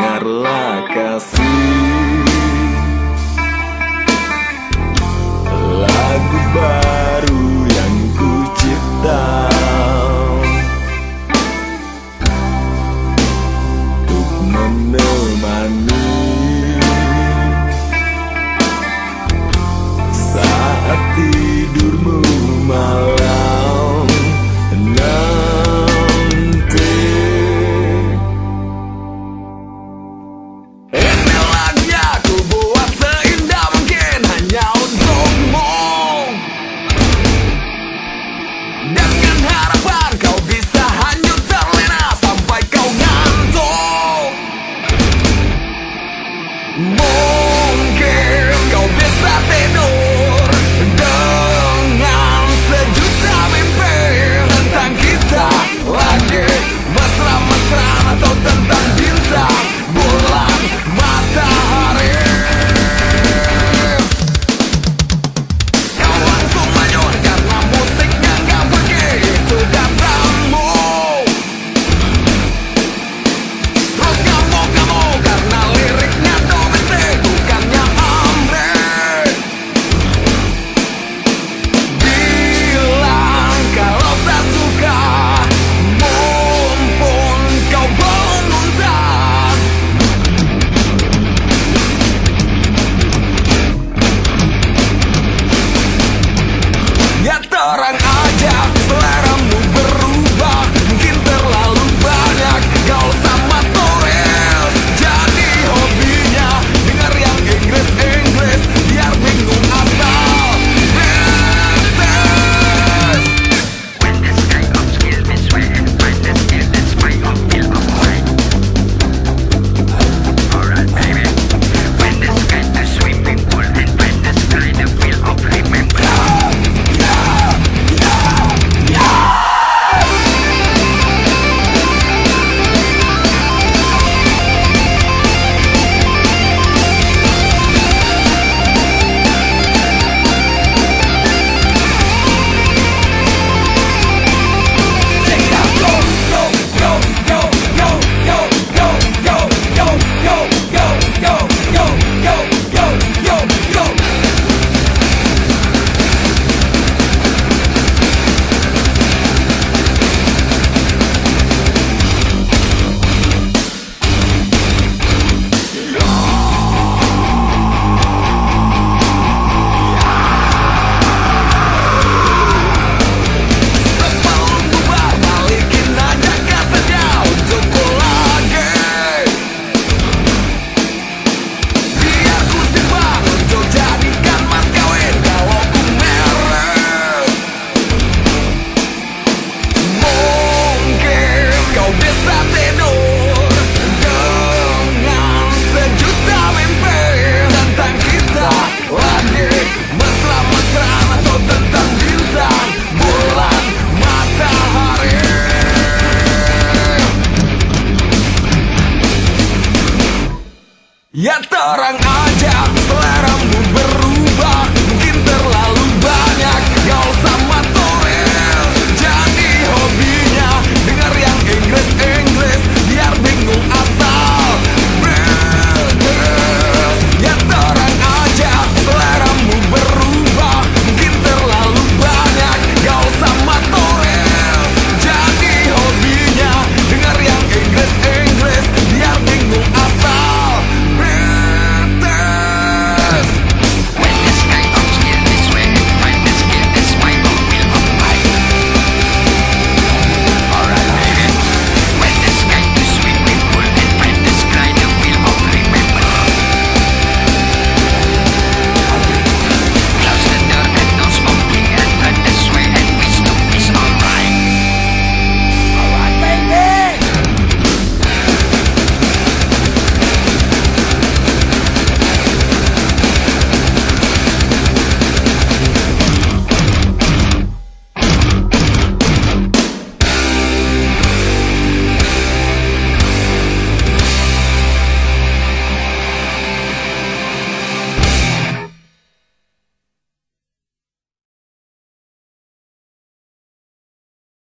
llegar la casa. Ya terang aja selera mu berubah